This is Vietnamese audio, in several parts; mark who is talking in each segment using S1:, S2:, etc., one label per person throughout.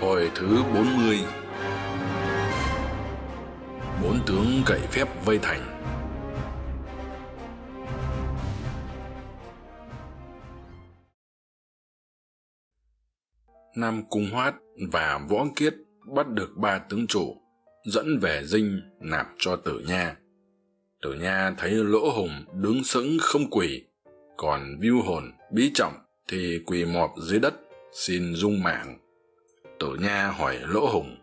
S1: Hồi thứ bốn mươi Bốn tướng cậy phép vây thành Nam Cung Hoát và Võ Kiết bắt được ba tướng trụ, dẫn về dinh nạp cho tử nha. Tử nha thấy lỗ hùng đứng sững không quỳ, còn viu hồn, bí trọng thì quỳ mọp dưới đất, xin dung mạng. Tử nha hỏi lỗ hùng.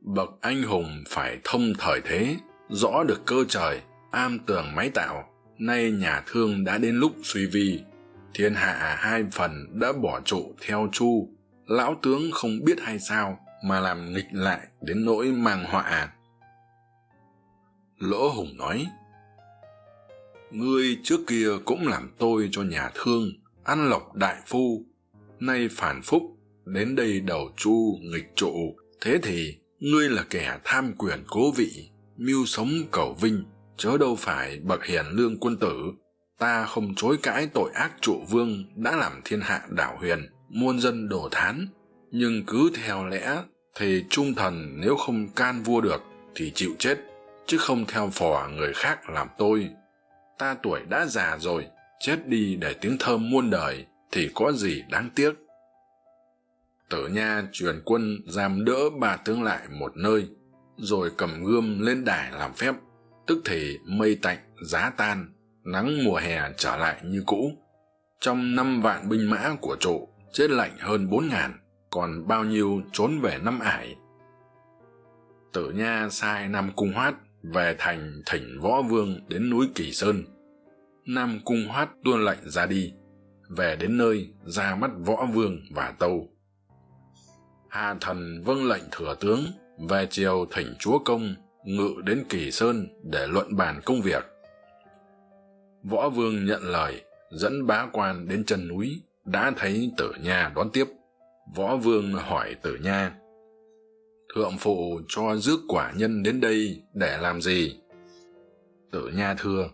S1: Bậc anh hùng phải thông thời thế, rõ được cơ trời, am tường máy tạo, nay nhà thương đã đến lúc suy vi, thiên hạ hai phần đã bỏ trụ theo chu lão tướng không biết hay sao mà làm nghịch lại đến nỗi mang họa lỗ hùng nói ngươi trước kia cũng làm tôi cho nhà thương ăn lộc đại phu nay phản phúc đến đây đầu chu nghịch trụ. Thế thì, ngươi là kẻ tham quyền cố vị, mưu sống cầu vinh, chớ đâu phải bậc hiền lương quân tử. Ta không chối cãi tội ác trụ vương đã làm thiên hạ đảo huyền, muôn dân đổ thán. Nhưng cứ theo lẽ, thì trung thần nếu không can vua được, thì chịu chết, chứ không theo phò người khác làm tôi. Ta tuổi đã già rồi, chết đi để tiếng thơm muôn đời, thì có gì đáng tiếc? Tử nha truyền quân giam đỡ ba tướng lại một nơi, rồi cầm gươm lên đài làm phép, tức thì mây tạnh, giá tan, nắng mùa hè trở lại như cũ. Trong năm vạn binh mã của trụ, chết lạnh hơn bốn ngàn, còn bao nhiêu trốn về năm ải. Tử nha sai nam cung hoát về thành thỉnh võ vương đến núi kỳ sơn. Nam cung hoát tuôn lệnh ra đi, về đến nơi ra mắt võ vương và tâu hà thần vâng lệnh thừa tướng, về chiều thỉnh chúa công, ngự đến kỳ sơn để luận bàn công việc. Võ vương nhận lời, dẫn bá quan đến chân núi, đã thấy tử nha đón tiếp. Võ vương hỏi tử nha, thượng phụ cho rước quả nhân đến đây để làm gì? Tử nha thưa,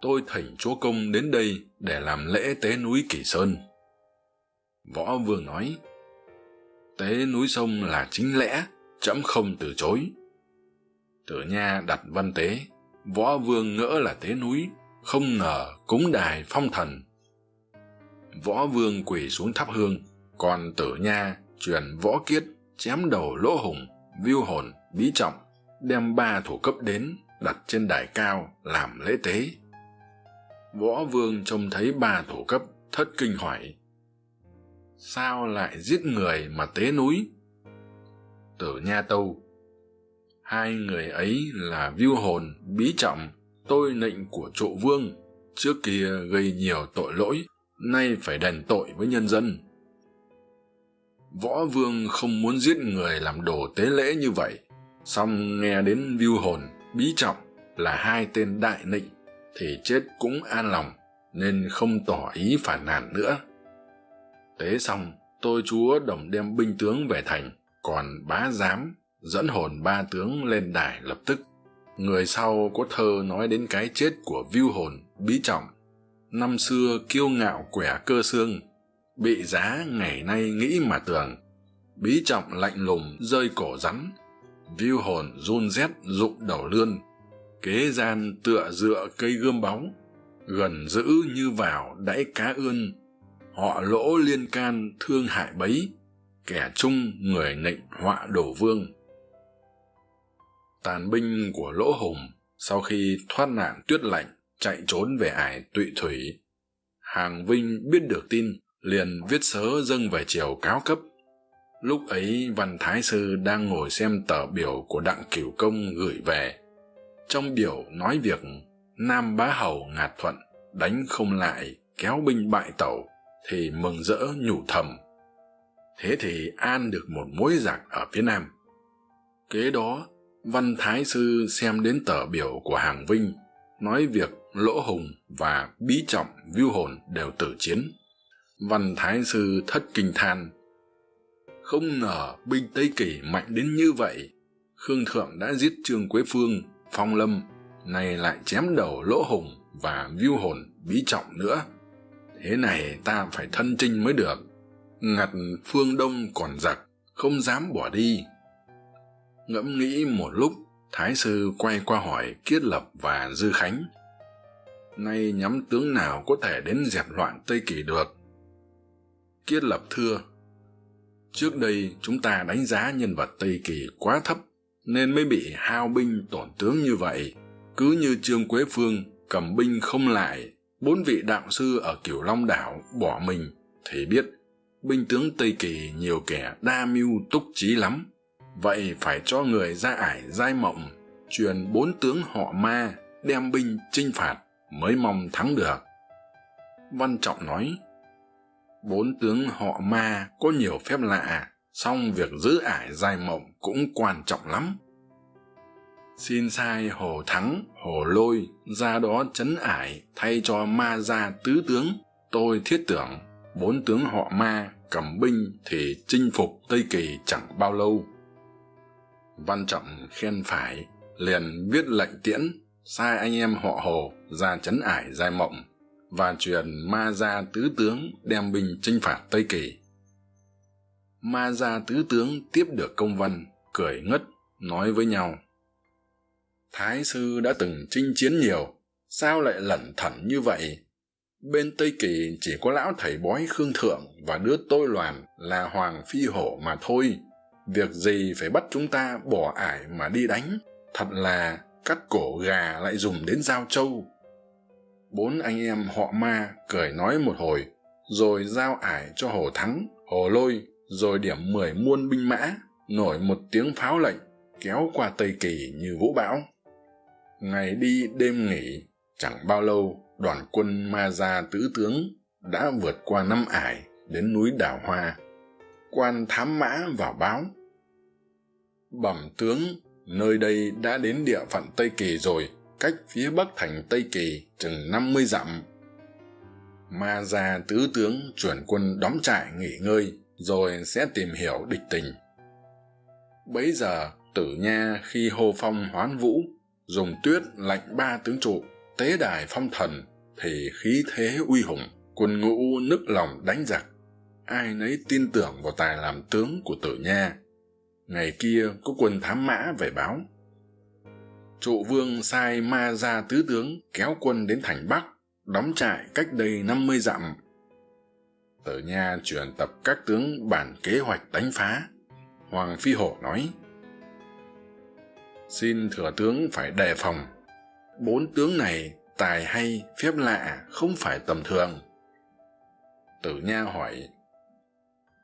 S1: tôi thỉnh chúa công đến đây để làm lễ tế núi kỳ sơn. Võ vương nói tế núi sông là chính lẽ trẫm không từ chối. Tử nha đặt văn tế, võ vương ngỡ là tế núi, không ngờ cúng đài phong thần. Võ vương quỳ xuống thắp hương, còn tử nha truyền võ kiết chém đầu lỗ hùng viu hồn, bí trọng, đem ba thủ cấp đến, đặt trên đài cao làm lễ tế. Võ vương trông thấy ba thủ cấp, thất kinh hỏi sao lại giết người mà tế núi? Tử nha tâu, hai người ấy là viu hồn, bí trọng, tôi nịnh của trụ vương, trước kia gây nhiều tội lỗi, nay phải đền tội với nhân dân. Võ vương không muốn giết người làm đồ tế lễ như vậy. Song nghe đến viu hồn, bí trọng là hai tên đại nịnh, thì chết cũng an lòng, nên không tỏ ý phản nàn nữa tế xong, tôi chúa đồng đem binh tướng về thành, còn bá giám dẫn hồn ba tướng lên đài lập tức. Người sau có thơ nói đến cái chết của viu hồn, bí trọng. Năm xưa kiêu ngạo quẻ cơ xương, bị giá ngày nay nghĩ mà tưởng. Bí trọng lạnh lùng rơi cổ rắn viu hồn run rét rụng đầu lươn. Kế gian tựa dựa cây gươm bóng gần giữ như vào đẫy cá ươn họ lỗ liên can thương hại bấy, kẻ chung người nịnh họa đổ vương. Tàn binh của lỗ hùng sau khi thoát nạn tuyết lạnh, chạy trốn về ải tụy thủy. Hàng vinh biết được tin, liền viết sớ dâng về triều cáo cấp. Lúc ấy, văn thái sư đang ngồi xem tờ biểu của đặng cửu công gửi về. Trong biểu nói việc nam bá hầu ngạt thuận đánh không lại, kéo binh bại tẩu thì mừng rỡ nhủ thầm. Thế thì an được một mối giặc ở phía nam. Kế đó, văn thái sư xem đến tờ biểu của hàng vinh, nói việc lỗ hùng và bí trọng viu hồn đều tử chiến. Văn thái sư thất kinh than. Không ngờ binh tây kỳ mạnh đến như vậy. Khương thượng đã giết trương quế phương, phong lâm, nay lại chém đầu lỗ hùng và viu hồn, bí trọng nữa thế này ta phải thân trinh mới được. Ngặt phương đông còn giặc, không dám bỏ đi. Ngẫm nghĩ một lúc, thái sư quay qua hỏi kiết lập và dư khánh. Nay nhắm tướng nào có thể đến dẹp loạn tây kỳ được? Kiết lập thưa, trước đây chúng ta đánh giá nhân vật tây kỳ quá thấp, nên mới bị hao binh tổn tướng như vậy. Cứ như trương quế phương cầm binh không lại bốn vị đạo sư ở cửu long đảo bỏ mình, thì biết binh tướng tây kỳ nhiều kẻ đa mưu túc trí lắm. Vậy phải cho người ra ải giai mộng, truyền bốn tướng họ ma, đem binh chinh phạt mới mong thắng được. Văn trọng nói, bốn tướng họ ma có nhiều phép lạ, song việc giữ ải giai mộng cũng quan trọng lắm. Xin sai hồ thắng hồ lôi, ra đó chấn ải, thay cho ma gia tứ tướng. Tôi thiết tưởng, bốn tướng họ ma, cầm binh thì chinh phục tây kỳ chẳng bao lâu. Văn trọng khen phải, liền viết lệnh tiễn, sai anh em họ hồ ra chấn ải giai mộng và truyền ma gia tứ tướng đem binh chinh phạt tây kỳ. Ma gia tứ tướng tiếp được công văn, cười ngất, nói với nhau thái sư đã từng chinh chiến nhiều, sao lại lẩn thẩn như vậy? Bên tây kỳ chỉ có lão thầy bói khương thượng và đứa tôi loàn là hoàng phi hổ mà thôi. Việc gì phải bắt chúng ta bỏ ải mà đi đánh? Thật là cắt cổ gà lại dùng đến giao châu bốn anh em họ ma cười nói một hồi, rồi giao ải cho hồ thắng, hồ lôi, rồi điểm mười muôn binh mã, nổi một tiếng pháo lệnh, kéo qua tây kỳ như vũ bão ngày đi đêm nghỉ, chẳng bao lâu, đoàn quân ma gia tứ tướng đã vượt qua năm ải đến núi Đào hoa. Quan thám mã vào báo, bẩm tướng, nơi đây đã đến địa phận tây kỳ rồi, cách phía bắc thành tây kỳ chừng năm mươi dặm. Ma gia tứ tướng chuyển quân đóng trại nghỉ ngơi, rồi sẽ tìm hiểu địch tình. Bấy giờ, tử nha khi hô phong hoán vũ dùng tuyết lạnh ba tướng trụ, tế đài phong thần, thì khí thế uy hùng, quân ngũ nức lòng đánh giặc. Ai nấy tin tưởng vào tài làm tướng của tử nha. Ngày kia có quân thám mã về báo. Trụ vương sai ma gia tứ tướng kéo quân đến thành bắc, đóng trại cách đây năm mươi dặm. Tử nha truyền tập các tướng bản kế hoạch đánh phá. Hoàng phi hổ nói xin thừa tướng phải đề phòng. Bốn tướng này tài hay phép lạ không phải tầm thường. Tử nha hỏi,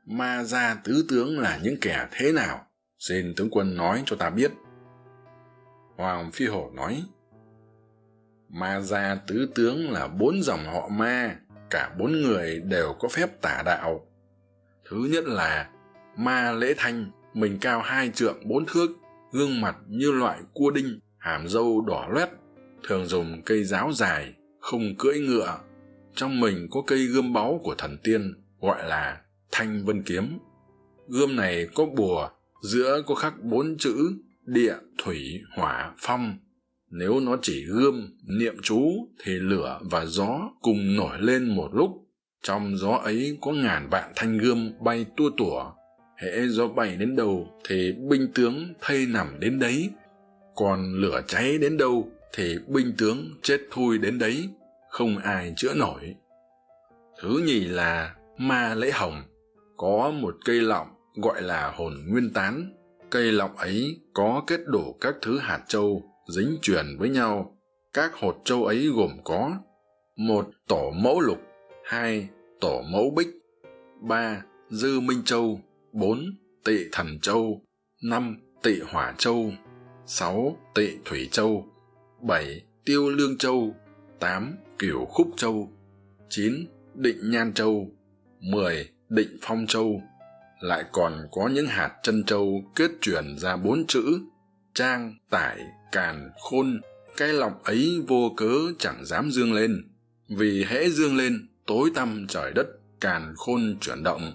S1: ma gia tứ tướng là những kẻ thế nào? Xin tướng quân nói cho ta biết. Hoàng phi hổ nói, ma gia tứ tướng là bốn dòng họ ma, cả bốn người đều có phép tả đạo. Thứ nhất là ma lễ thanh, mình cao hai trượng bốn thước gương mặt như loại cua đinh, hàm râu đỏ loét, thường dùng cây giáo dài, không cưỡi ngựa. Trong mình có cây gươm báu của thần tiên, gọi là thanh vân kiếm. Gươm này có bùa, giữa có khắc bốn chữ địa thủy hỏa phong. Nếu nó chỉ gươm, niệm chú thì lửa và gió cùng nổi lên một lúc. Trong gió ấy có ngàn vạn thanh gươm bay tua tủa hễ gió bay đến đâu thì binh tướng thây nằm đến đấy. Còn lửa cháy đến đâu thì binh tướng chết thui đến đấy. Không ai chữa nổi. Thứ nhì là ma lễ hồng. Có một cây lọng gọi là hồn nguyên tán. Cây lọng ấy có kết đủ các thứ hạt châu dính truyền với nhau. Các hột châu ấy gồm có một tổ mẫu lục, hai tổ mẫu bích, ba dư minh châu bốn, tị thần châu. năm, tị hỏa châu. sáu, tị thủy châu. bảy, tiêu lương châu. tám, cửu khúc châu. chín, định nhan châu. mười, định phong châu. lại còn có những hạt chân châu kết chuyển ra bốn chữ. trang, tải, càn, khôn. cái lọc ấy vô cớ chẳng dám dương lên. vì hễ dương lên, tối tăm trời đất, càn, khôn chuyển động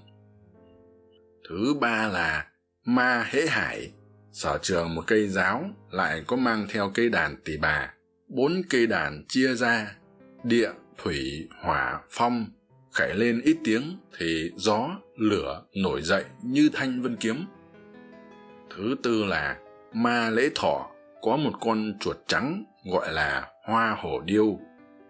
S1: thứ ba là ma hễ hải. Sở trường một cây giáo lại có mang theo cây đàn tỳ bà. Bốn cây đàn chia ra, địa, thủy, hỏa, phong. Khảy lên ít tiếng thì gió, lửa nổi dậy như thanh vân kiếm. Thứ tư là ma lễ thọ. Có một con chuột trắng gọi là hoa hổ điêu.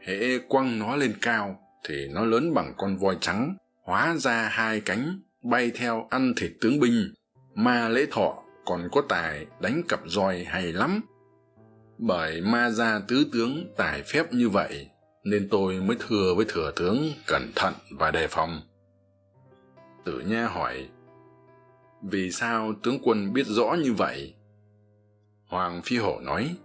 S1: Hễ quăng nó lên cao thì nó lớn bằng con voi trắng, hóa ra hai cánh bay theo ăn thịt tướng binh, ma lễ thọ còn có tài đánh cặp roi hay lắm. Bởi ma gia tứ tướng tài phép như vậy, nên tôi mới thưa với thừa tướng cẩn thận và đề phòng. Tử nha hỏi, vì sao tướng quân biết rõ như vậy? Hoàng phi hổ nói,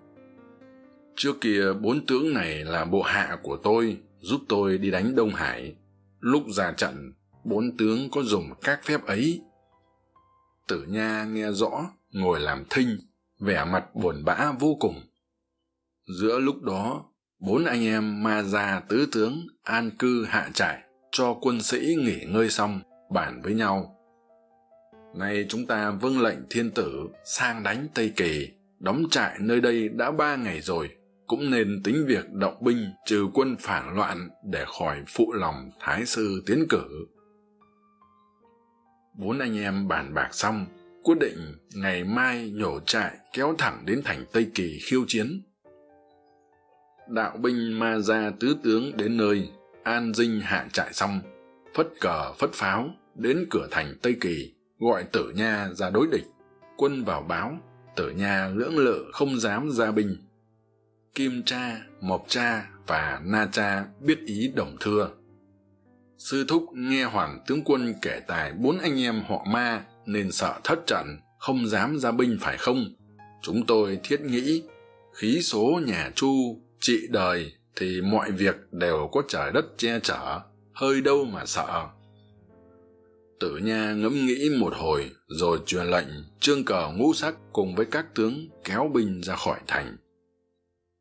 S1: trước kia bốn tướng này là bộ hạ của tôi, giúp tôi đi đánh đông hải. Lúc ra trận bốn tướng có dùng các phép ấy. Tử nha nghe rõ, ngồi làm thinh, vẻ mặt buồn bã vô cùng. Giữa lúc đó, bốn anh em ma gia tứ tướng an cư hạ trại cho quân sĩ nghỉ ngơi xong, bàn với nhau. Nay chúng ta vâng lệnh thiên tử sang đánh tây kỳ, đóng trại nơi đây đã ba ngày rồi, cũng nên tính việc động binh trừ quân phản loạn để khỏi phụ lòng thái sư tiến cử bốn anh em bàn bạc xong, quyết định ngày mai nhổ trại kéo thẳng đến thành tây kỳ khiêu chiến. Đạo binh ma gia tứ tướng đến nơi, an dinh hạ trại xong, phất cờ phất pháo đến cửa thành tây kỳ, gọi tử nha ra đối địch. Quân vào báo, tử nha lưỡng lự không dám ra binh. Kim cha mộc cha và na cha biết ý đồng thưa sư thúc nghe hoàng tướng quân kể tài bốn anh em họ ma nên sợ thất trận, không dám ra binh phải không? Chúng tôi thiết nghĩ, khí số nhà chu, trị đời thì mọi việc đều có trời đất che chở, hơi đâu mà sợ. Tử nha ngẫm nghĩ một hồi rồi truyền lệnh trương cờ ngũ sắc cùng với các tướng kéo binh ra khỏi thành.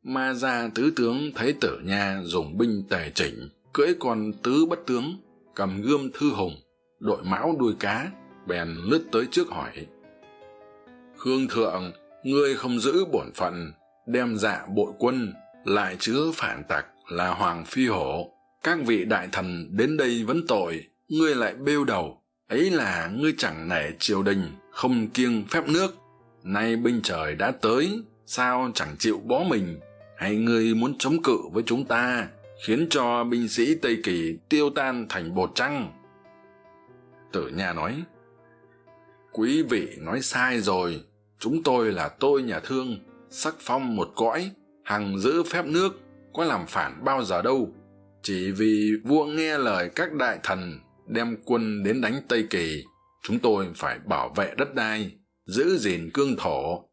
S1: Ma gia tứ tướng thấy tử nha dùng binh tề chỉnh cưỡi con tứ bất tướng, cầm gươm thư hùng đội mão đuôi cá, bèn lướt tới trước hỏi. Khương thượng, ngươi không giữ bổn phận, đem dạ bội quân, lại chứa phản tặc là hoàng phi hổ. Các vị đại thần đến đây vấn tội, ngươi lại bêu đầu. Ấy là ngươi chẳng nể triều đình, không kiêng phép nước. Nay binh trời đã tới, sao chẳng chịu bó mình? Hay ngươi muốn chống cự với chúng ta? Khiến cho binh sĩ tây kỳ tiêu tan thành bột trăng tử nha nói, quý vị nói sai rồi. Chúng tôi là tôi nhà thương, sắc phong một cõi, hằng giữ phép nước, có làm phản bao giờ đâu. Chỉ vì vua nghe lời các đại thần đem quân đến đánh tây kỳ, chúng tôi phải bảo vệ đất đai, giữ gìn cương thổ.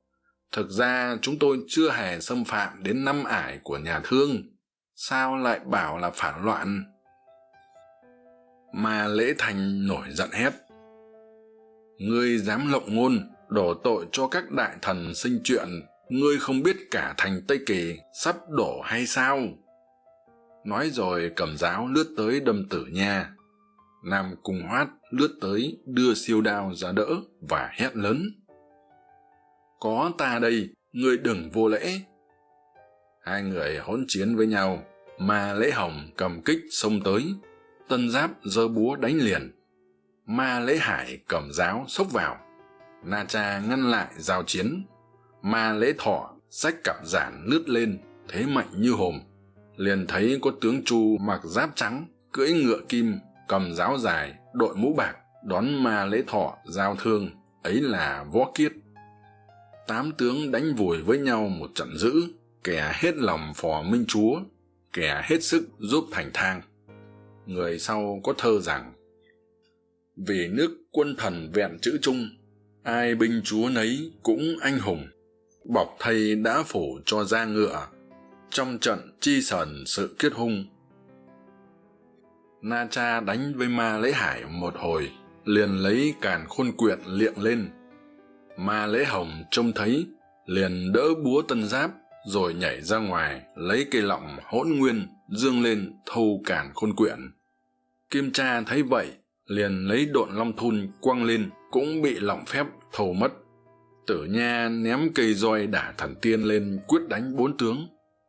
S1: Thực ra chúng tôi chưa hề xâm phạm đến năm ải của nhà thương sao lại bảo là phản loạn? Mà lễ thành nổi giận hét. Ngươi dám lộng ngôn, đổ tội cho các đại thần sinh chuyện. Ngươi không biết cả thành tây kỳ sắp đổ hay sao? Nói rồi cầm giáo lướt tới đâm tử nha. Nam cung hoát lướt tới đưa siêu đao ra đỡ và hét lớn. Có ta đây, ngươi đừng vô lễ hai người hỗn chiến với nhau mà lễ hồng cầm kích xông tới, tân giáp giơ búa đánh liền. Ma lễ hải cầm giáo xốc vào. Na cha ngăn lại giao chiến. Ma lễ thọ xách cặp giản lướt lên, thế mạnh như hồm. Liền thấy có tướng chu mặc giáp trắng, cưỡi ngựa kim, cầm giáo dài, đội mũ bạc, đón ma lễ thọ giao thương, ấy là võ kiết tám tướng đánh vùi với nhau một trận dữ kẻ hết lòng phò minh chúa, kẻ hết sức giúp thành thang. Người sau có thơ rằng, vì nước quân thần vẹn chữ trung ai binh chúa nấy cũng anh hùng. Bọc thây đã phủ cho da ngựa, trong trận chi sờn sự kết hung. Na cha đánh với ma lễ hải một hồi, liền lấy càn khôn quyện liệng lên. Ma lễ hồng trông thấy, liền đỡ búa tân giáp rồi nhảy ra ngoài, lấy cây lọng hỗn nguyên, dương lên thâu càn khôn quyện. Kim cha thấy vậy, liền lấy độn long thun quăng lên, cũng bị lọng phép thâu mất. Tử nha ném cây roi đả thần tiên lên quyết đánh bốn tướng.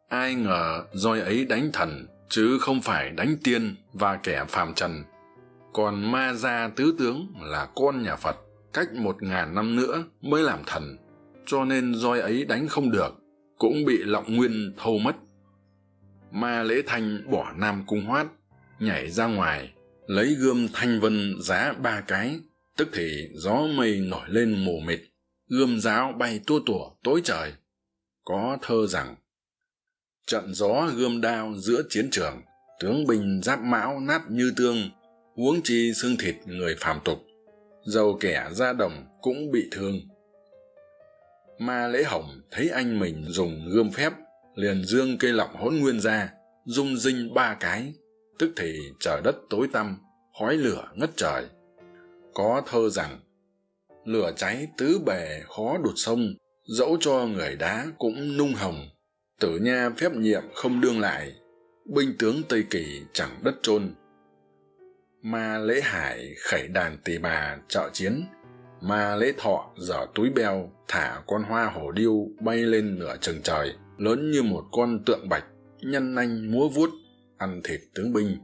S1: Ai ngờ roi ấy đánh thần, chứ không phải đánh tiên và kẻ phàm trần. Còn ma gia tứ tướng là con nhà phật, cách một ngàn năm nữa mới làm thần, cho nên roi ấy đánh không được cũng bị lọng nguyên thâu mất. Ma lễ thanh bỏ nam cung hoát, nhảy ra ngoài, lấy gươm thanh vân giá ba cái, tức thì gió mây nổi lên mù mịt, gươm giáo bay tua tủa tối trời. Có thơ rằng, trận gió gươm đao giữa chiến trường, tướng binh giáp mão nát như tương, huống chi xương thịt người phàm tục dầu kẻ ra đồng cũng bị thương ma lễ hồng thấy anh mình dùng gươm phép, liền dương cây lọng hỗn nguyên ra, rung rinh ba cái. Tức thì trời đất tối tăm, khói lửa ngất trời. Có thơ rằng, lửa cháy tứ bề khó đụt sông, dẫu cho người đá cũng nung hồng. Tử nha phép nhiệm không đương lại, binh tướng tây kỳ chẳng đất chôn ma lễ hải khẩy đàn tỳ bà trợ chiến ma lễ thọ giở túi beo, thả con hoa hổ điêu bay lên nửa chừng trời, lớn như một con tượng bạch, nhăn nanh múa vuốt, ăn thịt tướng binh.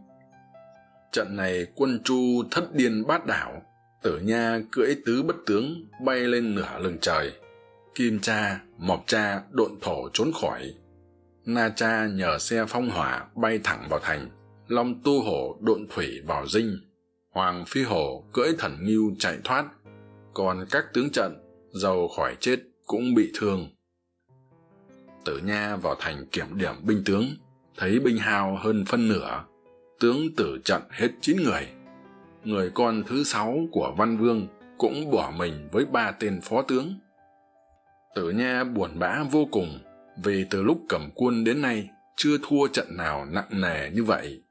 S1: Trận này quân chu thất điên bát đảo, tử nha cưỡi tứ bất tướng bay lên nửa lưng trời. Kim cha, mộc cha độn thổ trốn khỏi. Na cha nhờ xe phong hỏa bay thẳng vào thành, long tu hổ độn thủy vào dinh. Hoàng phi hổ cưỡi thần nghiêu chạy thoát còn các tướng trận dầu khỏi chết cũng bị thương. Tử nha vào thành kiểm điểm binh tướng, thấy binh hao hơn phân nửa, tướng tử trận hết chín người. Người con thứ sáu của văn vương cũng bỏ mình với ba tên phó tướng. Tử nha buồn bã vô cùng, vì từ lúc cầm quân đến nay chưa thua trận nào nặng nề như vậy.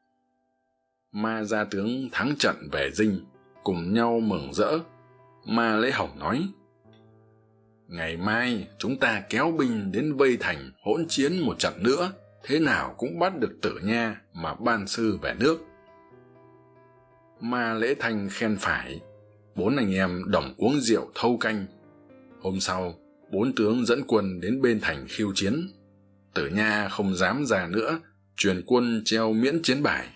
S1: Ma gia tướng thắng trận về dinh, cùng nhau mừng rỡ ma lễ hồng nói, ngày mai chúng ta kéo binh đến vây thành hỗn chiến một trận nữa, thế nào cũng bắt được tử nha mà ban sư về nước. Ma lễ thanh khen phải, bốn anh em đồng uống rượu thâu canh. Hôm sau, bốn tướng dẫn quân đến bên thành khiêu chiến. Tử nha không dám ra nữa, truyền quân treo miễn chiến bài.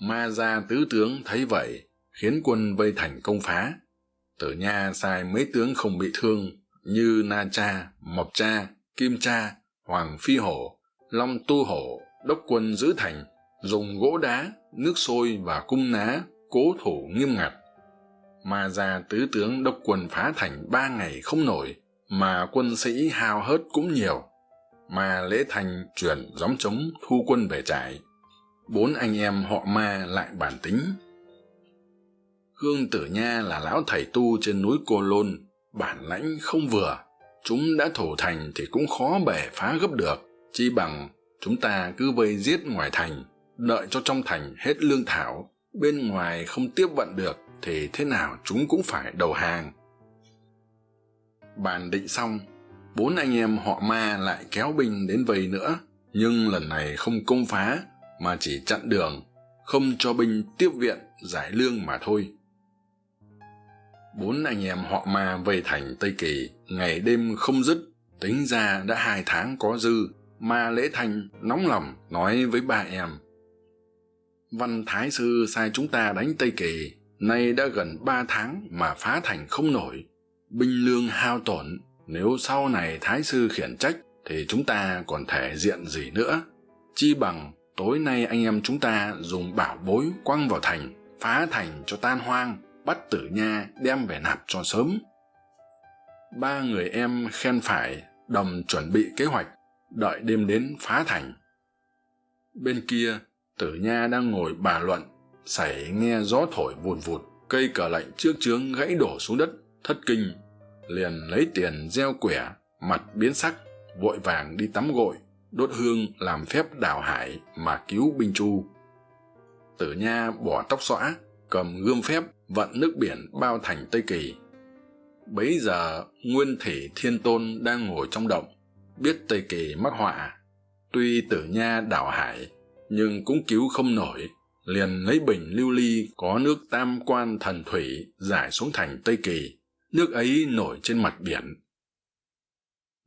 S1: Ma gia tứ tướng thấy vậy khiến quân vây thành công phá. Tử nha sai mấy tướng không bị thương như na cha, mộc cha, kim cha, hoàng phi hổ, long tu hổ, đốc quân giữ thành, dùng gỗ đá, nước sôi và cung ná cố thủ nghiêm ngặt. Ma gia tứ tướng đốc quân phá thành ba ngày không nổi, mà quân sĩ hao hớt cũng nhiều. Mà lễ thành chuyển gióng trống thu quân về trại. Bốn anh em họ ma lại bản tính hương tử nha là lão thầy tu trên núi cô lôn, bản lãnh không vừa. Chúng đã thủ thành thì cũng khó bể phá gấp được. Chi bằng chúng ta cứ vây giết ngoài thành, đợi cho trong thành hết lương thảo. Bên ngoài không tiếp vận được thì thế nào chúng cũng phải đầu hàng. Bàn định xong, bốn anh em họ ma lại kéo binh đến vây nữa. Nhưng lần này không công phá, mà chỉ chặn đường, không cho binh tiếp viện giải lương mà thôi bốn anh em họ ma vây thành tây kỳ. Ngày đêm không dứt, tính ra đã hai tháng có dư. Ma lễ thanh nóng lòng nói với ba em, văn thái sư sai chúng ta đánh tây kỳ. Nay đã gần ba tháng mà phá thành không nổi. Binh lương hao tổn. Nếu sau này thái sư khiển trách, thì chúng ta còn thể diện gì nữa? Chi bằng tối nay anh em chúng ta dùng bảo bối quăng vào thành, phá thành cho tan hoang bắt tử nha đem về nạp cho sớm. Ba người em khen phải, đồng chuẩn bị kế hoạch, đợi đêm đến phá thành. Bên kia, tử nha đang ngồi bà luận, sảy nghe gió thổi vùn vụt, cây cờ lệnh trước trướng gãy đổ xuống đất, thất kinh. Liền lấy tiền gieo quẻ, mặt biến sắc, vội vàng đi tắm gội, đốt hương làm phép đào hải mà cứu binh chu. Tử nha bỏ tóc xõa, cầm gươm phép vận nước biển bao thành tây kỳ. Bấy giờ, nguyên thủy thiên tôn đang ngồi trong động, biết tây kỳ mắc họa. Tuy tử nha đảo hải, nhưng cũng cứu không nổi, liền lấy bình lưu ly có nước tam quan thần thủy giải xuống thành tây kỳ, nước ấy nổi trên mặt biển.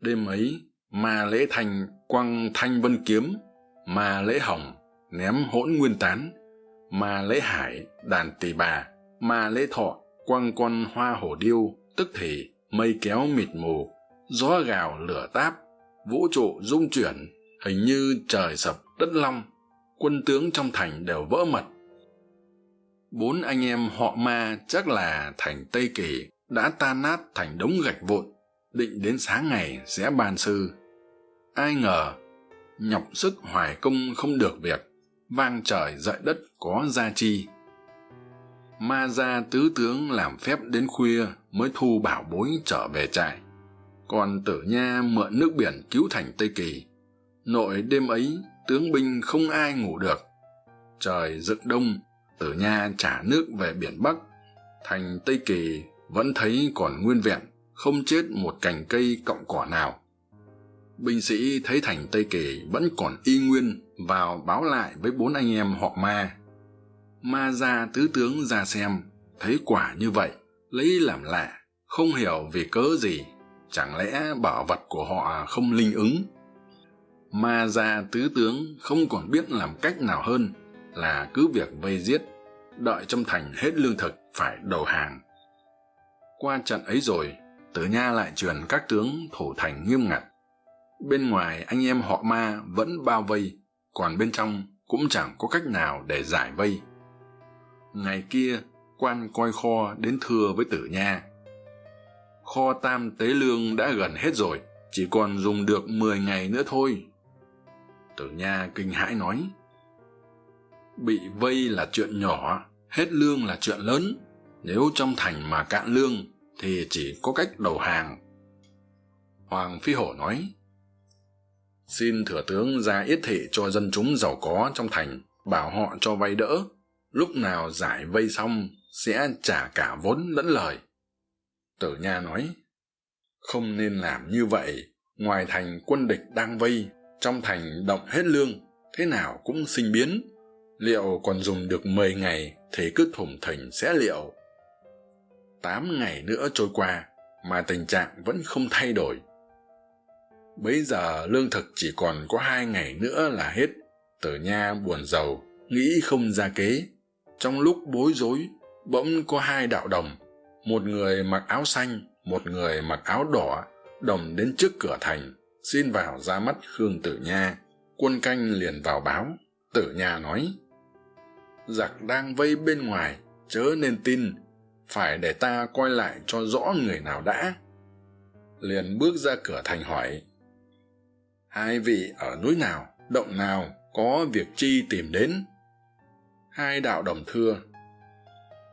S1: Đêm ấy, ma lễ thành quăng thanh vân kiếm, ma lễ hồng ném hỗn nguyên tán, ma lễ hải đàn tỳ bà ma lễ thọ, quăng con hoa hổ điêu, tức thì mây kéo mịt mù, gió gào lửa táp, vũ trụ rung chuyển, hình như trời sập đất long, quân tướng trong thành đều vỡ mật. Bốn anh em họ ma chắc là thành tây kỳ đã tan nát thành đống gạch vụn, định đến sáng ngày sẽ ban sư. Ai ngờ, nhọc sức hoài công không được việc, vang trời dậy đất có gia chi ma gia tứ tướng làm phép đến khuya mới thu bảo bối trở về trại. Còn tử nha mượn nước biển cứu thành tây kỳ. Nội đêm ấy, tướng binh không ai ngủ được. Trời dựng đông, tử nha trả nước về biển bắc. Thành tây kỳ vẫn thấy còn nguyên vẹn, không chết một cành cây cọng cỏ nào. Binh sĩ thấy thành tây kỳ vẫn còn y nguyên vào báo lại với bốn anh em họ ma ma gia tứ tướng ra xem, thấy quả như vậy, lấy làm lạ, không hiểu vì cớ gì, chẳng lẽ bảo vật của họ không linh ứng? Ma gia tứ tướng không còn biết làm cách nào hơn là cứ việc vây giết, đợi trong thành hết lương thực phải đầu hàng. Qua trận ấy rồi, tử nha lại truyền các tướng thủ thành nghiêm ngặt. Bên ngoài anh em họ ma vẫn bao vây, còn bên trong cũng chẳng có cách nào để giải vây ngày kia, quan coi kho đến thưa với tử nha. Kho tam tế lương đã gần hết rồi, chỉ còn dùng được mười ngày nữa thôi. Tử nha kinh hãi nói, bị vây là chuyện nhỏ, hết lương là chuyện lớn. Nếu trong thành mà cạn lương, thì chỉ có cách đầu hàng. Hoàng phi hổ nói, xin thừa tướng ra yết thị cho dân chúng giàu có trong thành, bảo họ cho vay đỡ lúc nào giải vây xong, sẽ trả cả vốn lẫn lời. Tử nha nói, không nên làm như vậy. Ngoài thành quân địch đang vây, trong thành động hết lương, thế nào cũng sinh biến. Liệu còn dùng được mười ngày thì cứ thủng thỉnh sẽ liệu. Tám ngày nữa trôi qua, mà tình trạng vẫn không thay đổi. Bấy giờ lương thực chỉ còn có hai ngày nữa là hết. Tử nha buồn rầu, nghĩ không ra kế trong lúc bối rối, bỗng có hai đạo đồng, một người mặc áo xanh, một người mặc áo đỏ, đồng đến trước cửa thành, xin vào ra mắt khương tử nha. Quân canh liền vào báo. Tử nha nói, giặc đang vây bên ngoài, chớ nên tin, phải để ta coi lại cho rõ người nào đã. Liền bước ra cửa thành hỏi, hai vị ở núi nào, động nào, có việc chi tìm đến? Hai đạo đồng thưa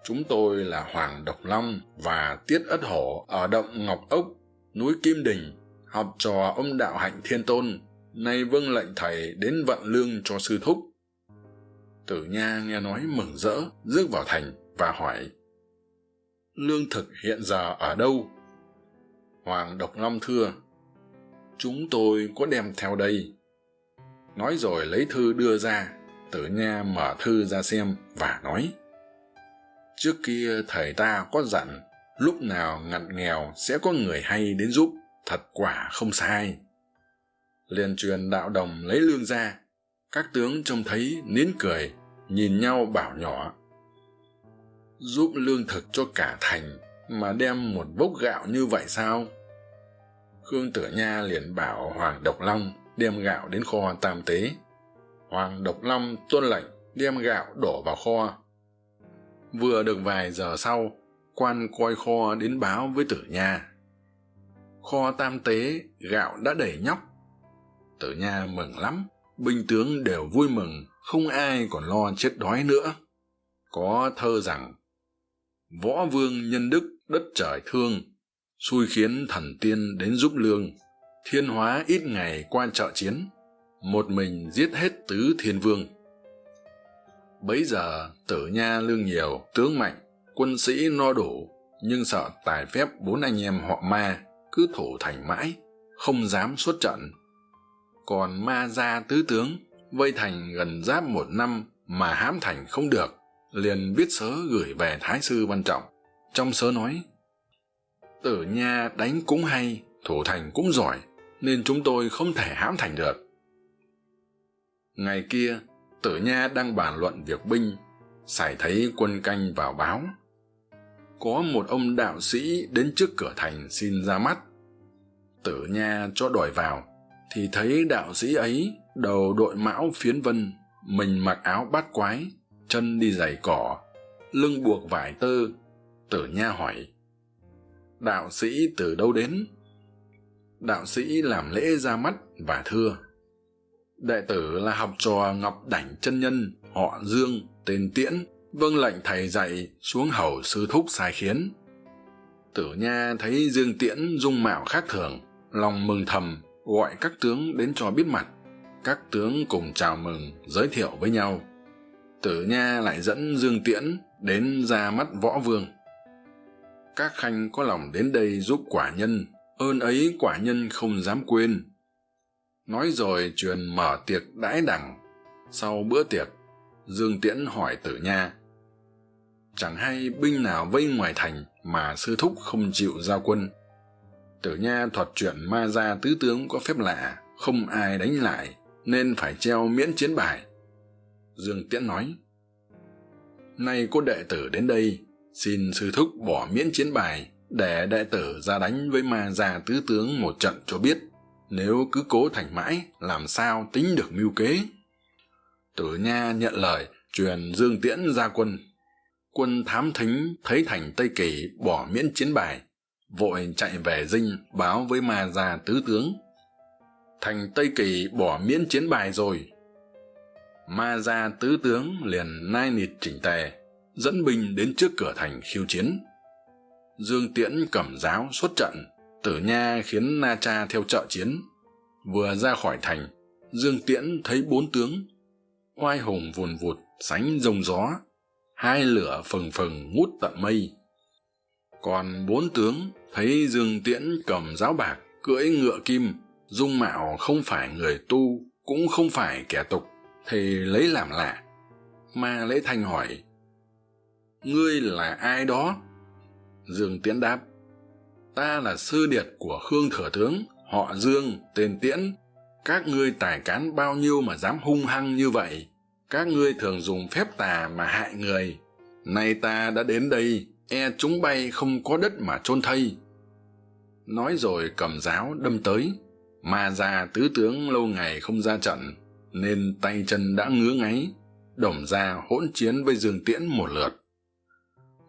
S1: chúng tôi là hoàng độc long và tiết ất hổ ở động ngọc ốc, núi kim đình, học trò ông đạo hạnh thiên tôn, nay vâng lệnh thầy đến vận lương cho sư thúc. Tử nha nghe nói mừng rỡ, rước vào thành và hỏi, lương thực hiện giờ ở đâu? Hoàng độc long thưa, chúng tôi có đem theo đây. Nói rồi lấy thư đưa ra tử nha mở thư ra xem và nói, trước kia thầy ta có dặn, lúc nào ngặt nghèo sẽ có người hay đến giúp, thật quả không sai. Liền truyền đạo đồng lấy lương ra. Các tướng trông thấy, nín cười, nhìn nhau bảo nhỏ, giúp lương thực cho cả thành mà đem một bốc gạo như vậy sao? Khương tử nha liền bảo hoàng độc long đem gạo đến kho tam tế hoàng độc long tuân lệnh đem gạo đổ vào kho. Vừa được vài giờ sau, quan coi kho đến báo với tử nha. Kho tam tế, gạo đã đầy nhóc. Tử nha mừng lắm, binh tướng đều vui mừng, không ai còn lo chết đói nữa. Có thơ rằng, võ vương nhân đức đất trời thương, xui khiến thần tiên đến giúp lương, thiên hóa ít ngày qua trợ chiến một mình giết hết tứ thiên vương. Bấy giờ, tử nha lương nhiều, tướng mạnh, quân sĩ no đủ, nhưng sợ tài phép bốn anh em họ ma cứ thủ thành mãi, không dám xuất trận. Còn ma gia tứ tướng vây thành gần giáp một năm mà hãm thành không được, liền viết sớ gửi về thái sư văn trọng. Trong sớ nói, tử nha đánh cũng hay thủ thành cũng giỏi, nên chúng tôi không thể hãm thành được ngày kia, tử nha đang bàn luận việc binh, sải thấy quân canh vào báo. Có một ông đạo sĩ đến trước cửa thành xin ra mắt. Tử nha cho đòi vào, thì thấy đạo sĩ ấy, đầu đội mão phiến vân, mình mặc áo bát quái, chân đi giày cỏ, lưng buộc vải tơ. Tử nha hỏi, đạo sĩ từ đâu đến? Đạo sĩ làm lễ ra mắt và thưa đệ tử là học trò ngọc đảnh chân nhân, họ dương, tên tiễn vâng lệnh thầy dạy xuống hầu sư thúc sai khiến. Tử nha thấy dương tiễn dung mạo khác thường, lòng mừng thầm, gọi các tướng đến cho biết mặt. Các tướng cùng chào mừng, giới thiệu với nhau. Tử nha lại dẫn dương tiễn đến ra mắt võ vương. Các khanh có lòng đến đây giúp quả nhân, ơn ấy quả nhân không dám quên nói rồi truyền mở tiệc đãi đẳng. Sau bữa tiệc, dương tiễn hỏi tử nha, chẳng hay binh nào vây ngoài thành mà sư thúc không chịu giao quân? Tử nha thuật chuyện ma gia tứ tướng có phép lạ, không ai đánh lại, nên phải treo miễn chiến bài. Dương tiễn nói, nay có đệ tử đến đây, xin sư thúc bỏ miễn chiến bài để đệ tử ra đánh với ma gia tứ tướng một trận cho biết nếu cứ cố thành mãi, làm sao tính được mưu kế? Tử nha nhận lời, truyền dương tiễn ra quân. Quân thám thính, thấy thành tây kỳ bỏ miễn chiến bài, vội chạy về dinh báo với ma gia tứ tướng. Thành tây kỳ bỏ miễn chiến bài rồi. Ma gia tứ tướng liền nai nịt chỉnh tề, dẫn binh đến trước cửa thành khiêu chiến. Dương tiễn cầm giáo xuất trận tử nha khiến na cha theo trợ chiến. Vừa ra khỏi thành, dương tiễn thấy bốn tướng, oai hùng vùn vụt, sánh rông gió, hai lửa phừng phừng ngút tận mây. Còn bốn tướng thấy dương tiễn cầm giáo bạc, cưỡi ngựa kim, dung mạo không phải người tu, cũng không phải kẻ tục, thì lấy làm lạ. Ma lễ thanh hỏi, ngươi là ai đó? Dương tiễn đáp ta là sư điệt của khương thừa tướng, họ dương, tên tiễn. Các ngươi tài cán bao nhiêu mà dám hung hăng như vậy? Các ngươi thường dùng phép tà mà hại người. Nay ta đã đến đây e chúng bay không có đất mà chôn thây. Nói rồi cầm giáo đâm tới. Ma già tứ tướng lâu ngày không ra trận, nên tay chân đã ngứa ngáy đồng ra hỗn chiến với dương tiễn một lượt.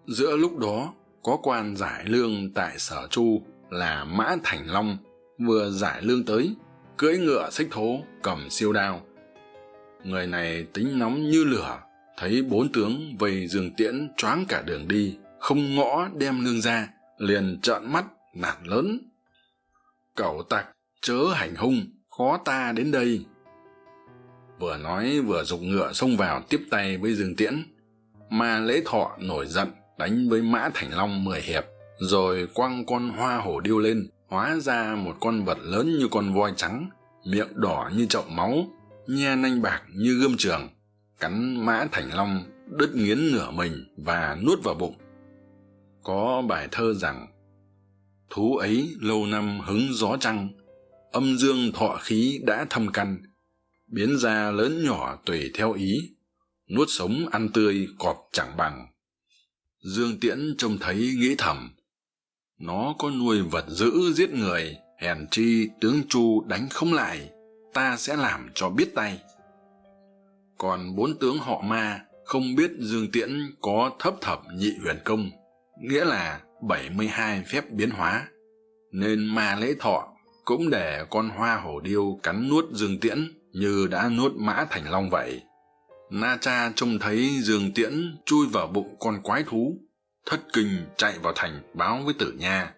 S1: Giữa lúc đó có quan giải lương tại sở chu là mã thành long, vừa giải lương tới, cưỡi ngựa xích thố cầm siêu đao. Người này tính nóng như lửa, thấy bốn tướng vây dương tiễn choáng cả đường đi, không ngõ đem lương ra, liền trợn mắt nạt lớn. Cẩu tặc, chớ hành hung, khó ta đến đây. Vừa nói vừa g ụ c ngựa xông vào tiếp tay với dương tiễn, mà lễ thọ nổi giận đánh với mã thành long mười hiệp, rồi quăng con hoa hổ điêu lên, hóa ra một con vật lớn như con voi trắng, miệng đỏ như chậu máu, nhe nanh bạc như gươm trường, cắn mã thành long, đứt nghiến nửa mình và nuốt vào bụng. Có bài thơ rằng, thú ấy lâu năm hứng gió trăng, âm dương thọ khí đã thâm căn, biến ra lớn nhỏ tùy theo ý, nuốt sống ăn tươi cọp chẳng bằng dương tiễn trông thấy nghĩ thầm. Nó có nuôi vật dữ giết người, hèn chi tướng chu đánh không lại, ta sẽ làm cho biết tay. Còn bốn tướng họ ma không biết dương tiễn có thấp thập nhị huyền công, nghĩa là bảy mươi hai phép biến hóa. Nên ma lễ thọ cũng để con hoa hổ điêu cắn nuốt dương tiễn như đã nuốt mã thành long vậy na cha trông thấy dương tiễn chui vào bụng con quái thú, thất kinh chạy vào thành báo với tử nha.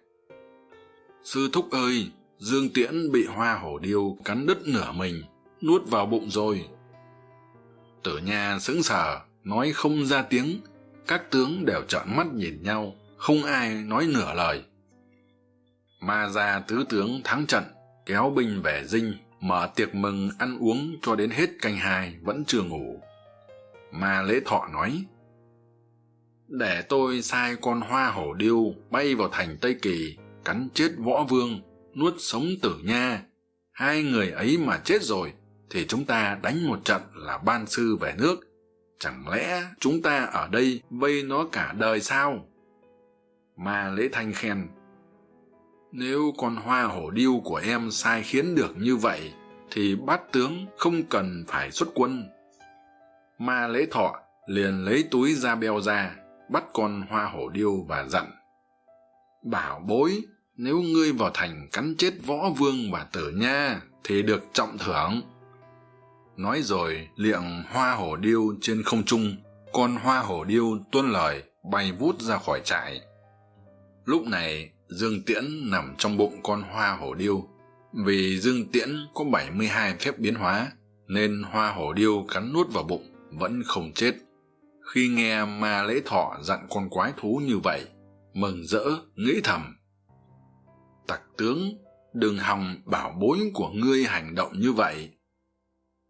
S1: Sư thúc ơi, dương tiễn bị hoa hổ điêu cắn đứt nửa mình, nuốt vào bụng rồi. Tử nha sững sờ, nói không ra tiếng. Các tướng đều trợn mắt nhìn nhau, không ai nói nửa lời. Ma gia tứ tướng thắng trận, kéo binh về dinh, mở tiệc mừng ăn uống cho đến hết canh hai, vẫn chưa ngủ ma lễ thọ nói, để tôi sai con hoa hổ điêu bay vào thành tây kỳ, cắn chết võ vương, nuốt sống tử nha. Hai người ấy mà chết rồi, thì chúng ta đánh một trận là ban sư về nước. Chẳng lẽ chúng ta ở đây vây nó cả đời sao? Ma lễ thanh khen, nếu con hoa hổ điêu của em sai khiến được như vậy, thì bát tướng không cần phải xuất quân ma lễ thọ liền lấy túi da beo ra, bắt con hoa hổ điêu và dặn, bảo bối, nếu ngươi vào thành cắn chết võ vương và tử nha, thì được trọng thưởng. Nói rồi, liệng hoa hổ điêu trên không trung, con hoa hổ điêu tuân lời, bay vút ra khỏi trại. Lúc này, dương tiễn nằm trong bụng con hoa hổ điêu. Vì dương tiễn có bảy mươi hai phép biến hóa, nên hoa hổ điêu cắn nuốt vào bụng vẫn không chết. Khi nghe ma lễ thọ dặn con quái thú như vậy, mừng rỡ, nghĩ thầm. Tặc tướng, đừng hòng bảo bối của ngươi hành động như vậy.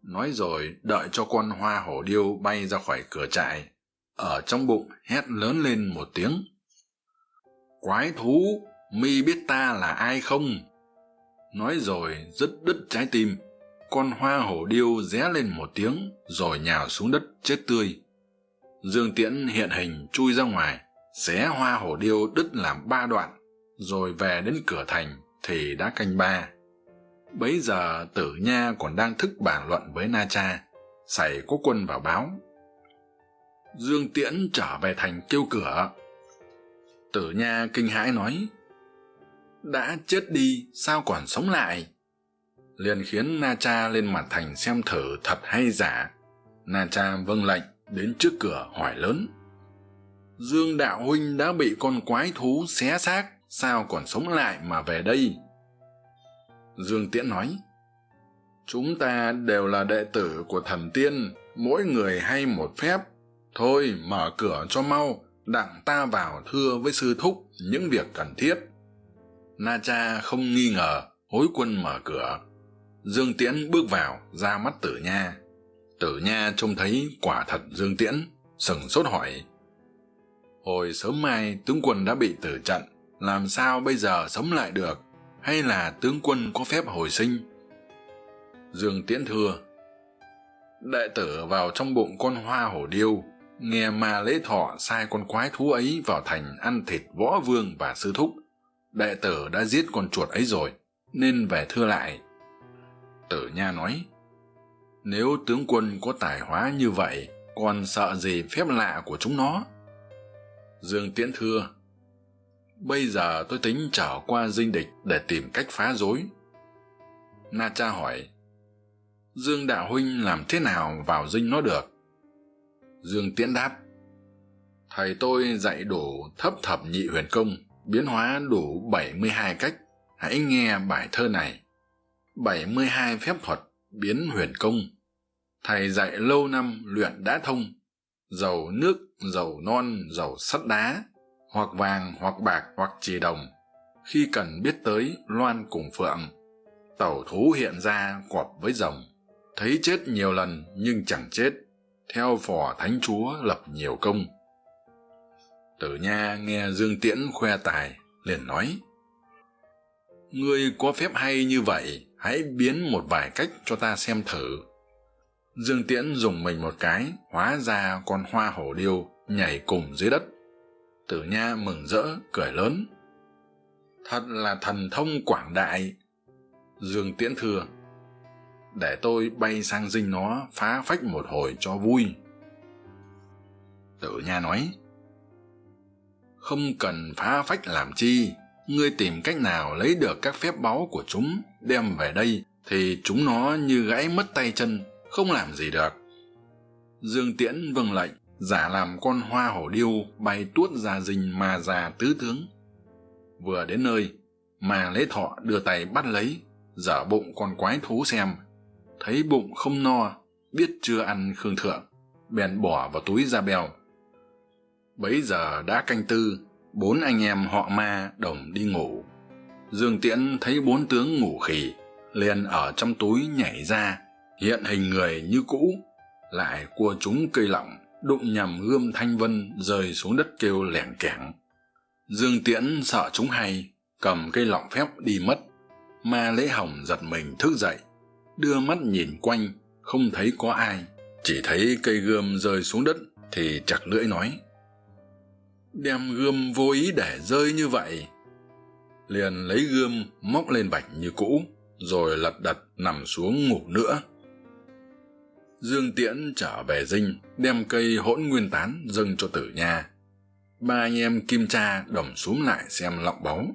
S1: Nói rồi, đợi cho con hoa hổ điêu bay ra khỏi cửa trại. Ở trong bụng hét lớn lên một tiếng. Quái thú, mi biết ta là ai không? Nói rồi, dứt đứt trái tim con hoa hổ điêu ré lên một tiếng rồi nhào xuống đất chết tươi. Dương tiễn hiện hình chui ra ngoài, xé hoa hổ điêu đứt làm ba đoạn, rồi về đến cửa thành thì đã canh ba. Bấy giờ tử nha còn đang thức bàn luận với na cha xảy có quân vào báo. Dương tiễn trở về thành kêu cửa. Tử nha kinh hãi nói, đã chết đi, sao còn sống lại? Liền khiến na cha lên mặt thành xem thử thật hay giả. Na cha vâng lệnh, đến trước cửa hỏi lớn. Dương đạo huynh đã bị con quái thú xé xác, sao còn sống lại mà về đây? Dương tiễn nói, chúng ta đều là đệ tử của thần tiên, mỗi người hay một phép. Thôi, mở cửa cho mau, đặng ta vào thưa với sư thúc những việc cần thiết. Na cha không nghi ngờ, hối quân mở cửa dương tiễn bước vào, ra mắt tử nha. Tử nha trông thấy quả thật dương tiễn, sừng sốt hỏi, hồi sớm mai tướng quân đã bị tử trận, làm sao bây giờ sống lại được? Hay là tướng quân có phép hồi sinh? Dương tiễn thưa, đệ tử vào trong bụng con hoa hổ điêu, nghe ma lễ thọ sai con quái thú ấy vào thành ăn thịt võ vương và sư thúc. Đệ tử đã giết con chuột ấy rồi, nên về thưa lại tử nha nói, nếu tướng quân có tài hóa như vậy, còn sợ gì phép lạ của chúng nó? Dương tiễn thưa, bây giờ tôi tính trở qua dinh địch để tìm cách phá rối. Na cha hỏi, dương đạo huynh làm thế nào vào dinh nó được? Dương tiễn đáp, thầy tôi dạy đủ thấp thập nhị huyền công, biến hóa đủ bảy mươi hai cách. Hãy nghe bài thơ này bảy mươi hai phép thuật biến huyền công. Thầy dạy lâu năm luyện đã thông dầu nước dầu non dầu sắt đá, hoặc vàng, hoặc bạc, hoặc chì đồng. Khi cần biết tới, loan cùng phượng. Tẩu thú hiện ra quặp với rồng. Thấy chết nhiều lần nhưng chẳng chết. Theo phò thánh chúa lập nhiều công. Tử nha nghe dương tiễn khoe tài, liền nói, ngươi có phép hay như vậy hãy biến một vài cách cho ta xem thử. Dương tiễn dùng mình một cái, hóa ra con hoa hổ điêu nhảy cùng dưới đất. Tử nha mừng rỡ, cười lớn. Thật là thần thông quảng đại. Dương tiễn thưa. Để tôi bay sang dinh nó, phá phách một hồi cho vui. Tử nha nói. Không cần phá phách làm chi ngươi tìm cách nào lấy được các phép báu của chúng, đem về đây, thì chúng nó như gãy mất tay chân, không làm gì được. Dương tiễn vâng lệnh, giả làm con hoa hổ điêu bay tuốt ra dinh mà già tứ tướng. Vừa đến nơi, mà lễ thọ đưa tay bắt lấy, dở bụng con quái thú xem. Thấy bụng không no, biết chưa ăn khương thượng, bèn bỏ vào túi da bèo. Bấy giờ đã canh tư bốn anh em họ ma đồng đi ngủ. Dương tiễn thấy bốn tướng ngủ khỉ, liền ở trong túi nhảy ra, hiện hình người như cũ, lại cua chúng cây lọng, đụng nhầm gươm thanh vân rơi xuống đất kêu lẻng kẻng. Dương tiễn sợ chúng hay, cầm cây lọng phép đi mất. Ma lễ hồng giật mình thức dậy, đưa mắt nhìn quanh, không thấy có ai, chỉ thấy cây gươm rơi xuống đất thì chặt lưỡi nói đem gươm vô ý để rơi như vậy. Liền lấy gươm móc lên bạch như cũ, rồi lật đật nằm xuống ngủ nữa. Dương tiễn trở về dinh, đem cây hỗn nguyên tán dâng cho tử nha. Ba anh em kim cha đồng xúm lại xem lọng báu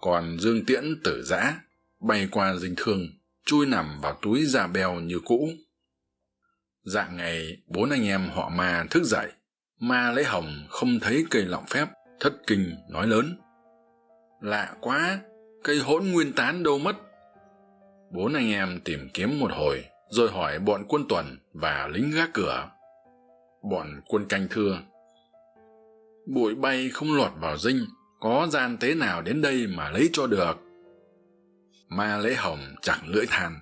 S1: còn dương tiễn tử giã, bay qua dinh thương, chui nằm vào túi da beo như cũ. Dạng ngày, bốn anh em họ ma thức dậy ma lấy hồng không thấy cây lọng phép, thất kinh, nói lớn. Lạ quá, cây hỗn nguyên tán đâu mất? Bốn anh em tìm kiếm một hồi, rồi hỏi bọn quân tuần và lính gác cửa. Bọn quân canh thưa. Bụi bay không lọt vào dinh, có gian tế nào đến đây mà lấy cho được? Ma lễ hồng chẳng lưỡi than.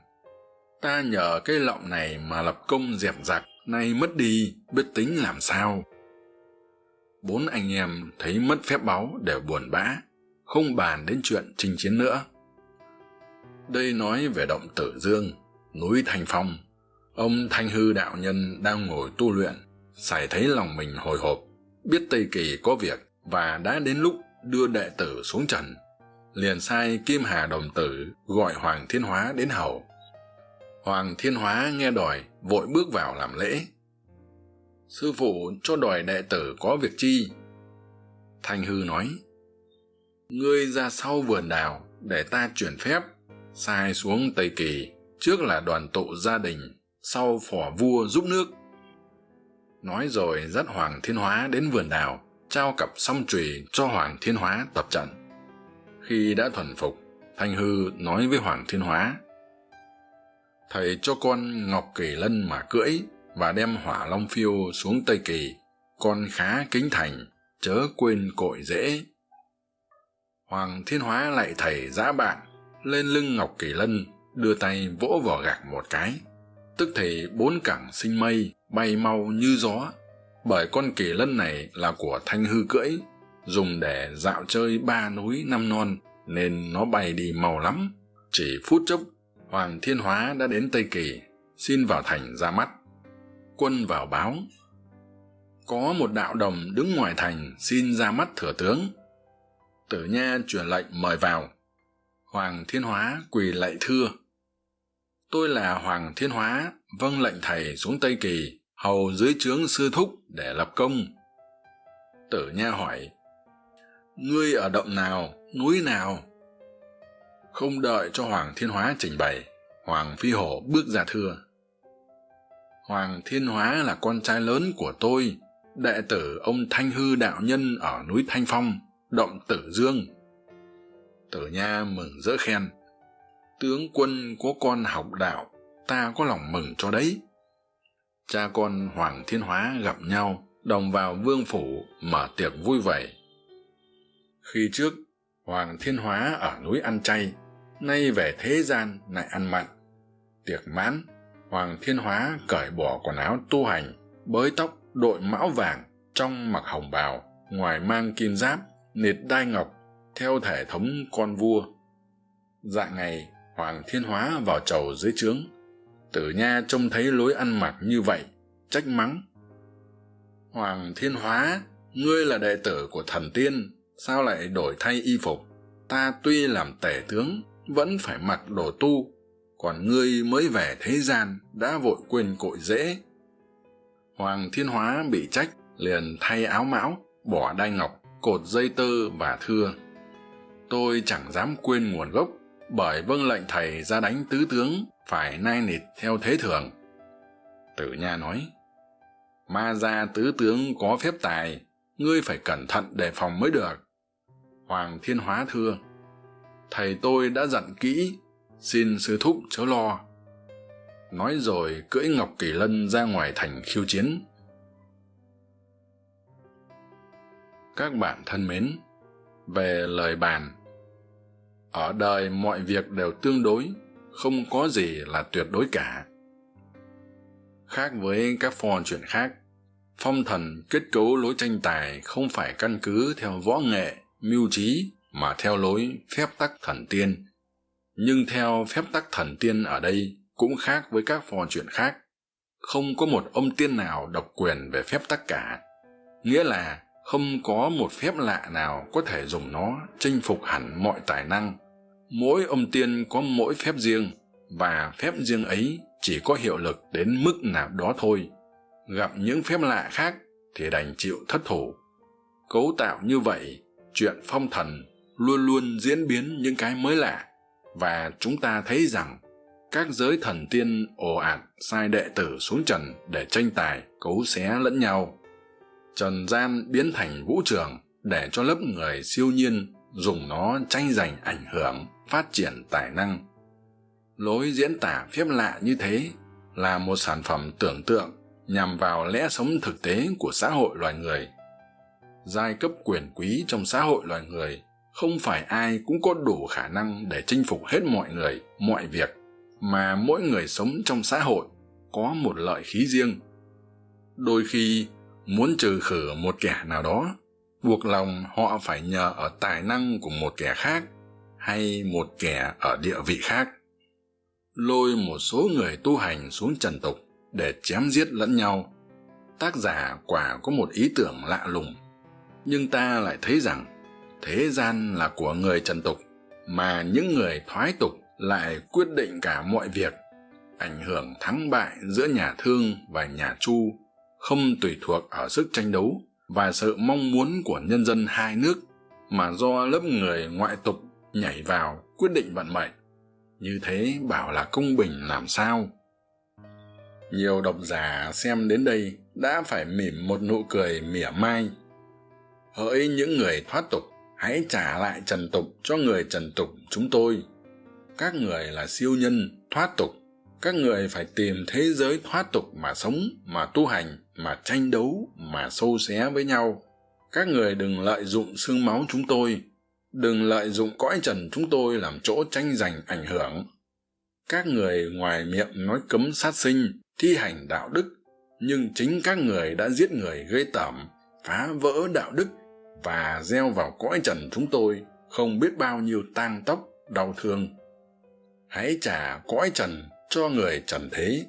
S1: Ta nhờ cây lọng này mà lập công dẹp giặc, nay mất đi, biết tính làm sao? Bốn anh em thấy mất phép báu đều buồn bã, không bàn đến chuyện chinh chiến nữa. Đây nói về động tử dương, núi thanh phong. Ông thanh hư đạo nhân đang ngồi tu luyện sài thấy lòng mình hồi hộp, biết tây kỳ có việc và đã đến lúc đưa đệ tử xuống trần, liền sai kim hà đồng tử gọi hoàng thiên hóa đến hầu. Hoàng thiên hóa nghe đòi, vội bước vào làm lễ sư phụ cho đòi đệ tử có việc chi? Thanh hư nói, ngươi ra sau vườn đào để ta chuyển phép, sai xuống tây kỳ, trước là đoàn tụ gia đình, sau phò vua giúp nước. Nói rồi dắt hoàng thiên hóa đến vườn đào, trao cặp song trùy cho hoàng thiên hóa tập trận. Khi đã thuần phục, thanh hư nói với hoàng thiên hóa, thầy cho con ngọc kỳ lân mà cưỡi và đem hỏa long phiêu xuống tây kỳ, con khá kính thành, chớ quên cội dễ. Hoàng thiên hóa lại thầy giã bạn, lên lưng ngọc kỳ lân, đưa tay vỗ vỏ gạc một cái. Tức thì bốn cẳng sinh mây bay mau như gió, bởi con kỳ lân này là của thanh hư cưỡi, dùng để dạo chơi ba núi năm non, nên nó bay đi mau lắm. Chỉ phút chốc, hoàng thiên hóa đã đến tây kỳ, xin vào thành ra mắt quân vào báo. Có một đạo đồng đứng ngoài thành xin ra mắt thừa tướng. Tử nha truyền lệnh mời vào. Hoàng thiên hóa quỳ lạy thưa. Tôi là hoàng thiên hóa vâng lệnh thầy xuống tây kỳ, hầu dưới trướng sư thúc để lập công. Tử nha hỏi, ngươi ở động nào, núi nào? Không đợi cho hoàng thiên hóa trình bày, hoàng phi hổ bước ra thưa hoàng thiên hóa là con trai lớn của tôi, đệ tử ông thanh hư đạo nhân ở núi thanh phong, động tử dương. Tử nha mừng rỡ khen, tướng quân có con học đạo, ta có lòng mừng cho đấy. Cha con hoàng thiên hóa gặp nhau, đồng vào vương phủ, mở tiệc vui vẻ. Khi trước, hoàng thiên hóa ở núi ăn chay, nay về thế gian lại ăn mặn. Tiệc mãn hoàng thiên hóa cởi bỏ quần áo tu hành bới tóc đội mão vàng trong mặc hồng bào, ngoài mang kim giáp nịt đai ngọc, theo thể thống con vua. Dạng ngày, hoàng thiên hóa vào chầu dưới trướng. Tử nha trông thấy lối ăn mặc như vậy, trách mắng. Hoàng thiên hóa, ngươi là đệ tử của thần tiên, sao lại đổi thay y phục? Ta tuy làm tể tướng, vẫn phải mặc đồ tu còn ngươi mới về thế gian, đã vội quên cội dễ. Hoàng thiên hóa bị trách, liền thay áo mão, bỏ đai ngọc, cột dây tơ và thưa. Tôi chẳng dám quên nguồn gốc, bởi vâng lệnh thầy ra đánh tứ tướng, phải nai nịt theo thế thường. Tử nha nói, ma gia tứ tướng có phép tài, ngươi phải cẩn thận đề phòng mới được. Hoàng thiên hóa thưa, thầy tôi đã dặn kỹ xin sư thúc chớ lo. Nói rồi cưỡi ngọc kỳ lân ra ngoài thành khiêu chiến. Các bạn thân mến, về lời bàn. Ở đời mọi việc đều tương đối, không có gì là tuyệt đối cả. Khác với các pho chuyện khác, phong thần kết cấu lối tranh tài không phải căn cứ theo võ nghệ, mưu trí mà theo lối phép tắc thần tiên nhưng theo phép tắc thần tiên ở đây cũng khác với các phò chuyện khác. Không có một ông tiên nào độc quyền về phép tắc cả. Nghĩa là không có một phép lạ nào có thể dùng nó chinh phục hẳn mọi tài năng. Mỗi ông tiên có mỗi phép riêng, và phép riêng ấy chỉ có hiệu lực đến mức nào đó thôi. Gặp những phép lạ khác thì đành chịu thất thủ. Cấu tạo như vậy, chuyện phong thần luôn luôn diễn biến những cái mới lạ và chúng ta thấy rằng các giới thần tiên ồ ạt sai đệ tử xuống trần để tranh tài, cấu xé lẫn nhau. Trần gian biến thành vũ trường để cho lớp người siêu nhiên dùng nó tranh giành ảnh hưởng, phát triển tài năng. Lối diễn tả phép lạ như thế là một sản phẩm tưởng tượng nhằm vào lẽ sống thực tế của xã hội loài người. Giai cấp quyền quý trong xã hội loài người không phải ai cũng có đủ khả năng để chinh phục hết mọi người, mọi việc, mà mỗi người sống trong xã hội có một lợi khí riêng. Đôi khi, muốn trừ khử một kẻ nào đó, buộc lòng họ phải nhờ ở tài năng của một kẻ khác hay một kẻ ở địa vị khác. Lôi một số người tu hành xuống trần tục để chém giết lẫn nhau. Tác giả quả có một ý tưởng lạ lùng, nhưng ta lại thấy rằng thế gian là của người trần tục, mà những người thoái tục lại quyết định cả mọi việc, ảnh hưởng thắng bại giữa nhà thương và nhà chu, không tùy thuộc ở sức tranh đấu và sự mong muốn của nhân dân hai nước, mà do lớp người ngoại tục nhảy vào quyết định vận mệnh. Như thế bảo là công bình làm sao? Nhiều độc giả xem đến đây đã phải mỉm một nụ cười mỉa mai. Hỡi những người thoát tục hãy trả lại trần tục cho người trần tục chúng tôi. Các người là siêu nhân, thoát tục. Các người phải tìm thế giới thoát tục mà sống, mà tu hành, mà tranh đấu, mà xô xé với nhau. Các người đừng lợi dụng xương máu chúng tôi. Đừng lợi dụng cõi trần chúng tôi làm chỗ tranh giành ảnh hưởng. Các người ngoài miệng nói cấm sát sinh, thi hành đạo đức. Nhưng chính các người đã giết người gây tởm, phá vỡ đạo đức và gieo vào cõi trần chúng tôi không biết bao nhiêu tang tóc, đau thương. Hãy trả cõi trần cho người trần thế.